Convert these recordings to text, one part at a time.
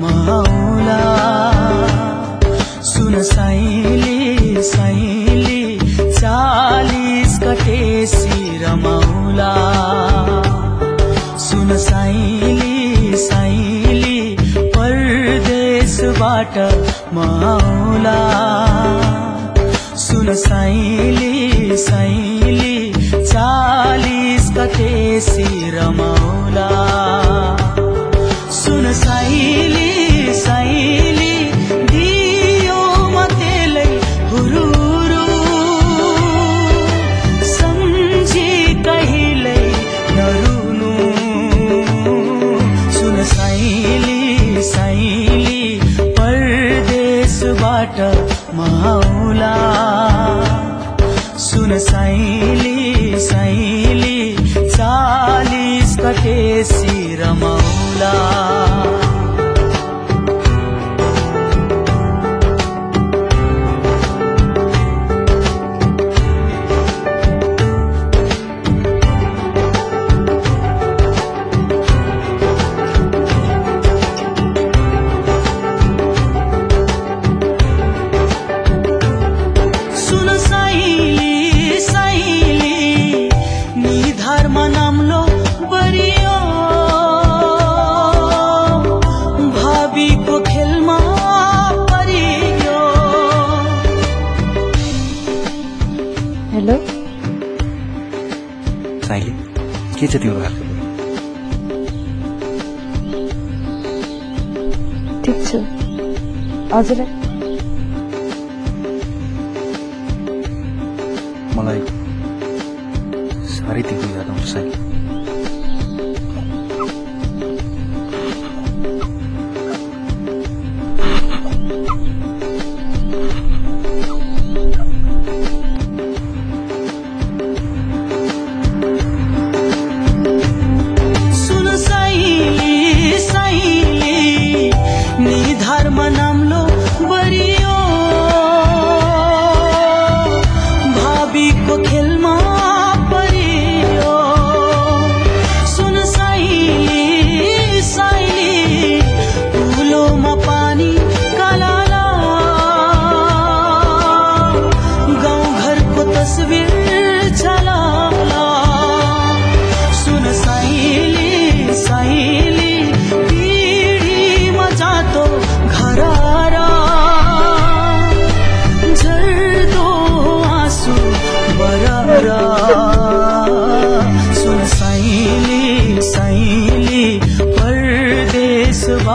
माउला। सुन साइली साइली चालिस कटेसी रमाउला सुन साइली साइली परदेशबाट माउला। सुन साइली साइली चालिस कटेसी रमाउला परदेशबाट माउला सुन साइली साइली चालिस कटेसी रमाउला साइली साइली निधारमा नाम्लो बरियो। भावीको खेलमा परियो हेलो। साइली के छ तिम्रो हालको ठिक छु। हजुरलाई मलाई साह्रै तिम्रो याद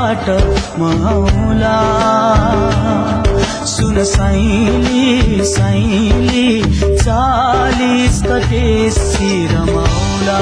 बाट महौला सुन साइली साइली चालिस सिर सिरमौला